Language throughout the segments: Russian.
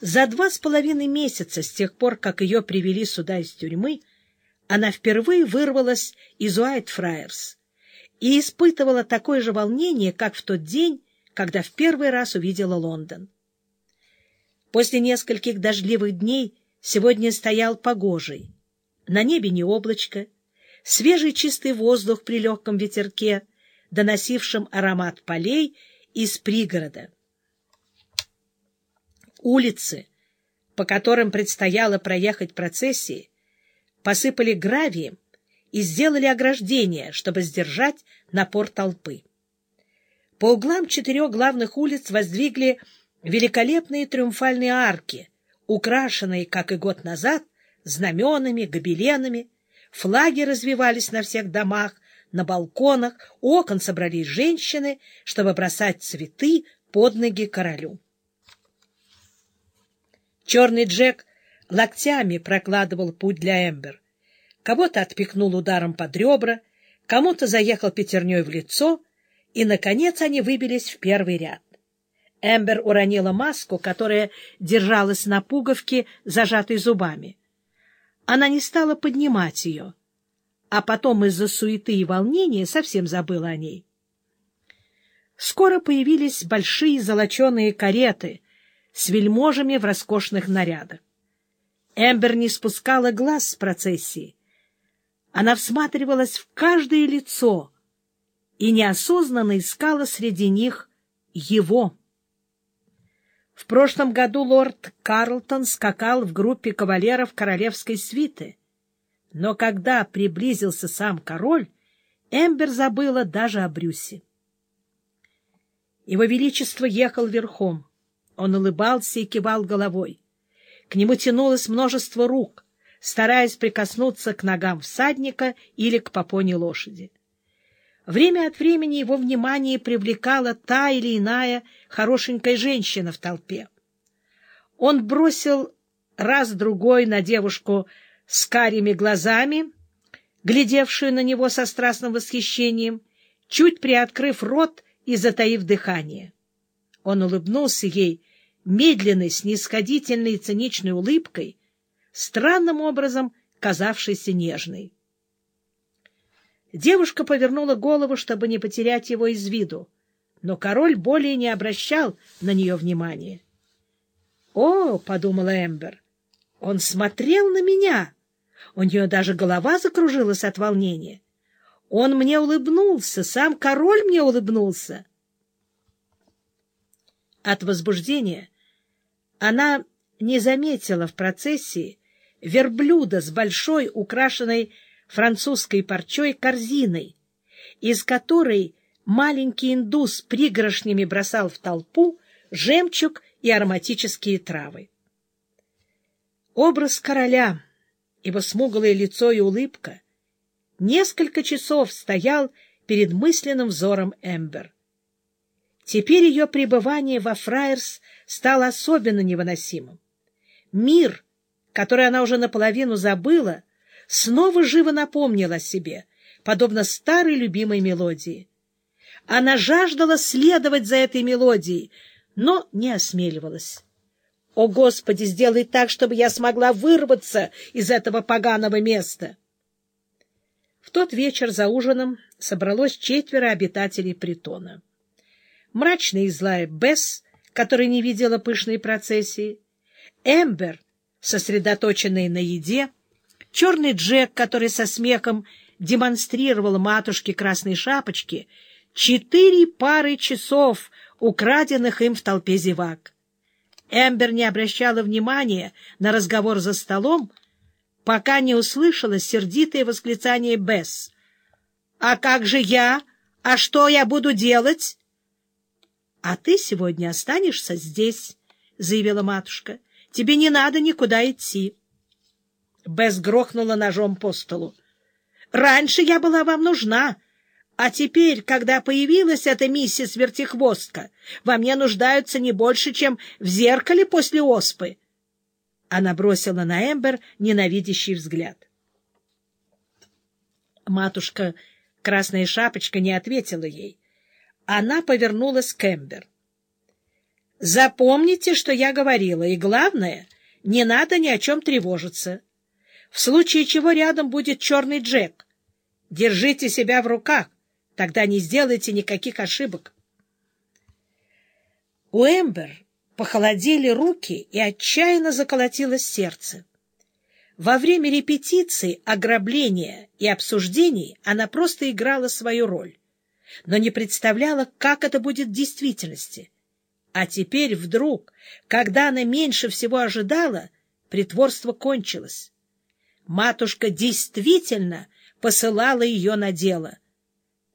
За два с половиной месяца с тех пор, как ее привели сюда из тюрьмы, она впервые вырвалась из Уайтфрайерс и испытывала такое же волнение, как в тот день, когда в первый раз увидела Лондон. После нескольких дождливых дней сегодня стоял погожий. На небе не облачко, свежий чистый воздух при легком ветерке, доносившем аромат полей из пригорода. Улицы, по которым предстояло проехать процессии, посыпали гравием и сделали ограждение, чтобы сдержать напор толпы. По углам четырех главных улиц воздвигли великолепные триумфальные арки, украшенные, как и год назад, знаменами, гобеленами. Флаги развивались на всех домах, на балконах, у окон собрались женщины, чтобы бросать цветы под ноги королю. Черный Джек локтями прокладывал путь для Эмбер. Кого-то отпихнул ударом под ребра, кому-то заехал пятерней в лицо, и, наконец, они выбились в первый ряд. Эмбер уронила маску, которая держалась на пуговке, зажатой зубами. Она не стала поднимать ее, а потом из-за суеты и волнения совсем забыла о ней. Скоро появились большие золоченые кареты с вельможами в роскошных нарядах. Эмбер не спускала глаз с процессии. Она всматривалась в каждое лицо и неосознанно искала среди них его. В прошлом году лорд Карлтон скакал в группе кавалеров королевской свиты, но когда приблизился сам король, Эмбер забыла даже о Брюсе. Его Величество ехал верхом. Он улыбался и кивал головой. К нему тянулось множество рук стараясь прикоснуться к ногам всадника или к попоне лошади. Время от времени его внимание привлекала та или иная хорошенькая женщина в толпе. Он бросил раз-другой на девушку с карими глазами, глядевшую на него со страстным восхищением, чуть приоткрыв рот и затаив дыхание. Он улыбнулся ей медленной, снисходительной и циничной улыбкой, странным образом казавшейся нежной. Девушка повернула голову, чтобы не потерять его из виду, но король более не обращал на нее внимания. «О!» — подумала Эмбер. «Он смотрел на меня!» У нее даже голова закружилась от волнения. Он мне улыбнулся, сам король мне улыбнулся. От возбуждения она не заметила в процессии, верблюда с большой, украшенной французской парчой корзиной, из которой маленький индус пригоршнями бросал в толпу жемчуг и ароматические травы. Образ короля, его смуглое лицо и улыбка, несколько часов стоял перед мысленным взором Эмбер. Теперь ее пребывание во Фраерс стало особенно невыносимым. Мир — который она уже наполовину забыла, снова живо напомнила о себе, подобно старой любимой мелодии. Она жаждала следовать за этой мелодией, но не осмеливалась. «О, Господи, сделай так, чтобы я смогла вырваться из этого поганого места!» В тот вечер за ужином собралось четверо обитателей притона. Мрачная и злая Бесс, которая не видела пышной процессии, Эмбер, сосредоточенный на еде, черный Джек, который со смехом демонстрировал матушке красной шапочки четыре пары часов, украденных им в толпе зевак. Эмбер не обращала внимания на разговор за столом, пока не услышала сердитое восклицание Бесс. — А как же я? А что я буду делать? — А ты сегодня останешься здесь, — заявила матушка. Тебе не надо никуда идти. Бесс грохнула ножом по столу. — Раньше я была вам нужна, а теперь, когда появилась эта миссис Вертихвостка, во мне нуждаются не больше, чем в зеркале после оспы. Она бросила на Эмбер ненавидящий взгляд. Матушка Красная Шапочка не ответила ей. Она повернулась к Эмбер. Запомните, что я говорила, и главное, не надо ни о чем тревожиться. В случае чего рядом будет черный Джек. Держите себя в руках, тогда не сделайте никаких ошибок. У Эмбер похолодели руки и отчаянно заколотилось сердце. Во время репетиций, ограбления и обсуждений она просто играла свою роль, но не представляла, как это будет в действительности. А теперь вдруг, когда она меньше всего ожидала, притворство кончилось. Матушка действительно посылала ее на дело.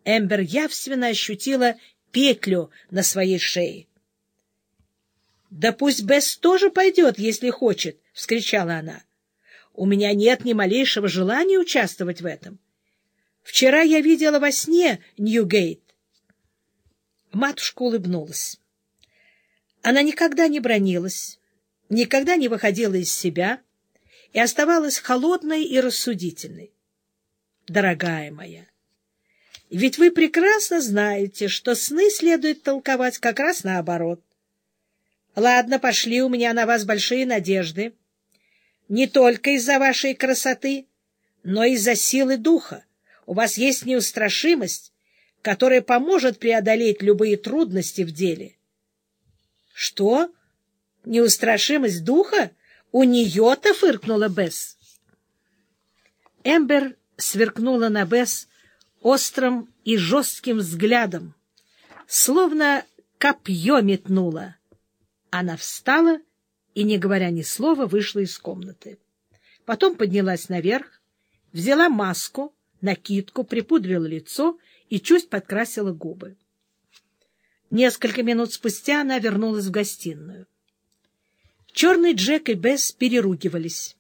Эмбер явственно ощутила петлю на своей шее. — Да пусть Бесс тоже пойдет, если хочет, — вскричала она. — У меня нет ни малейшего желания участвовать в этом. Вчера я видела во сне Ньюгейт. Матушка улыбнулась. Она никогда не бронилась, никогда не выходила из себя и оставалась холодной и рассудительной. Дорогая моя, ведь вы прекрасно знаете, что сны следует толковать как раз наоборот. Ладно, пошли, у меня на вас большие надежды. Не только из-за вашей красоты, но из-за силы духа. У вас есть неустрашимость, которая поможет преодолеть любые трудности в деле. Что? Неустрашимость духа? У нее-то фыркнула Бесс. Эмбер сверкнула на Бесс острым и жестким взглядом, словно копье метнула. Она встала и, не говоря ни слова, вышла из комнаты. Потом поднялась наверх, взяла маску, накидку, припудрила лицо и чуть подкрасила губы. Несколько минут спустя она вернулась в гостиную. Черный Джек и Бесс переругивались.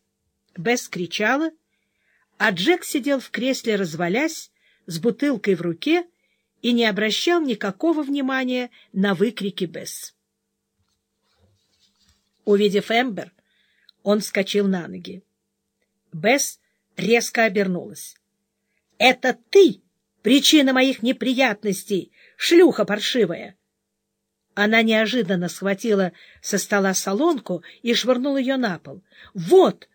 Бесс кричала, а Джек сидел в кресле, развалясь, с бутылкой в руке и не обращал никакого внимания на выкрики Бесс. Увидев Эмбер, он вскочил на ноги. Бесс резко обернулась. — Это ты причина моих неприятностей, шлюха паршивая! Она неожиданно схватила со стола солонку и швырнула ее на пол. — Вот!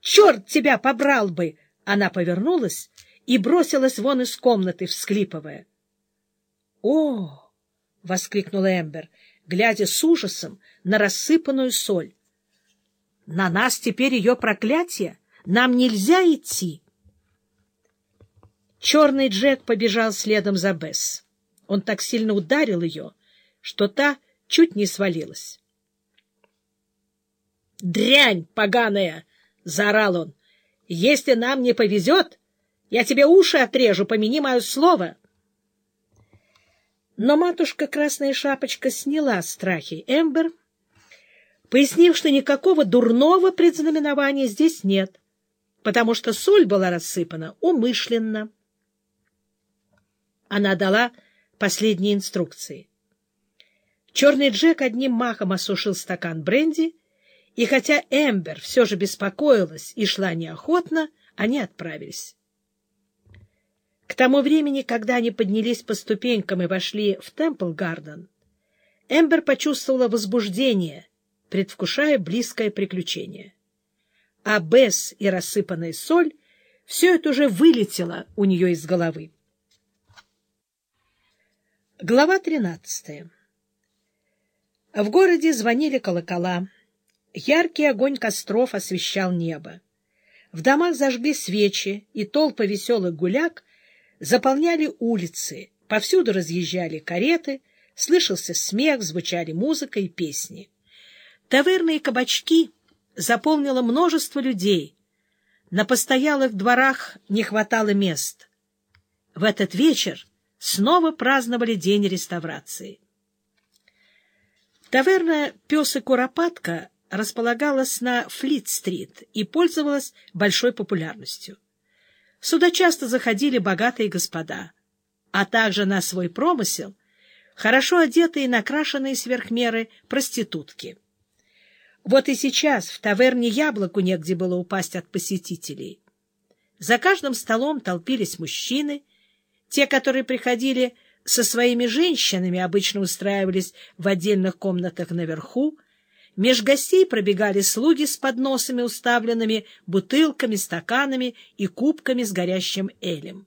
Черт тебя побрал бы! Она повернулась и бросилась вон из комнаты, всклипывая. — О! — воскликнула Эмбер, глядя с ужасом на рассыпанную соль. — На нас теперь ее проклятие! Нам нельзя идти! Черный Джек побежал следом за Бесс. Он так сильно ударил ее, что та чуть не свалилась. «Дрянь поганая!» — заорал он. «Если нам не повезет, я тебе уши отрежу, помяни мое слово!» Но матушка Красная Шапочка сняла страхи Эмбер, пояснив, что никакого дурного предзнаменования здесь нет, потому что соль была рассыпана умышленно. Она дала последние инструкции. Черный Джек одним махом осушил стакан бренди, и хотя Эмбер все же беспокоилась и шла неохотно, они отправились. К тому времени, когда они поднялись по ступенькам и вошли в Темпл-Гарден, Эмбер почувствовала возбуждение, предвкушая близкое приключение. А Бесс и рассыпанная соль — все это уже вылетело у нее из головы. Глава тринадцатая в городе звонили колокола. Яркий огонь костров освещал небо. В домах зажгли свечи, и толпы веселых гуляк заполняли улицы. Повсюду разъезжали кареты, слышался смех, звучали музыка и песни. Таверны и кабачки заполнило множество людей. На постоялых дворах не хватало мест. В этот вечер снова праздновали день реставрации. Таверна «Пес и Куропатка» располагалась на Флит-стрит и пользовалась большой популярностью. Сюда часто заходили богатые господа, а также на свой промысел хорошо одетые и накрашенные сверх меры проститутки. Вот и сейчас в таверне яблоку негде было упасть от посетителей. За каждым столом толпились мужчины, те, которые приходили со своими женщинами обычно устраивались в отдельных комнатах наверху, меж гостей пробегали слуги с подносами, уставленными бутылками, стаканами и кубками с горящим элем.